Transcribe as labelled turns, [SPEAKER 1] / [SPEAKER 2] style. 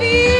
[SPEAKER 1] leave.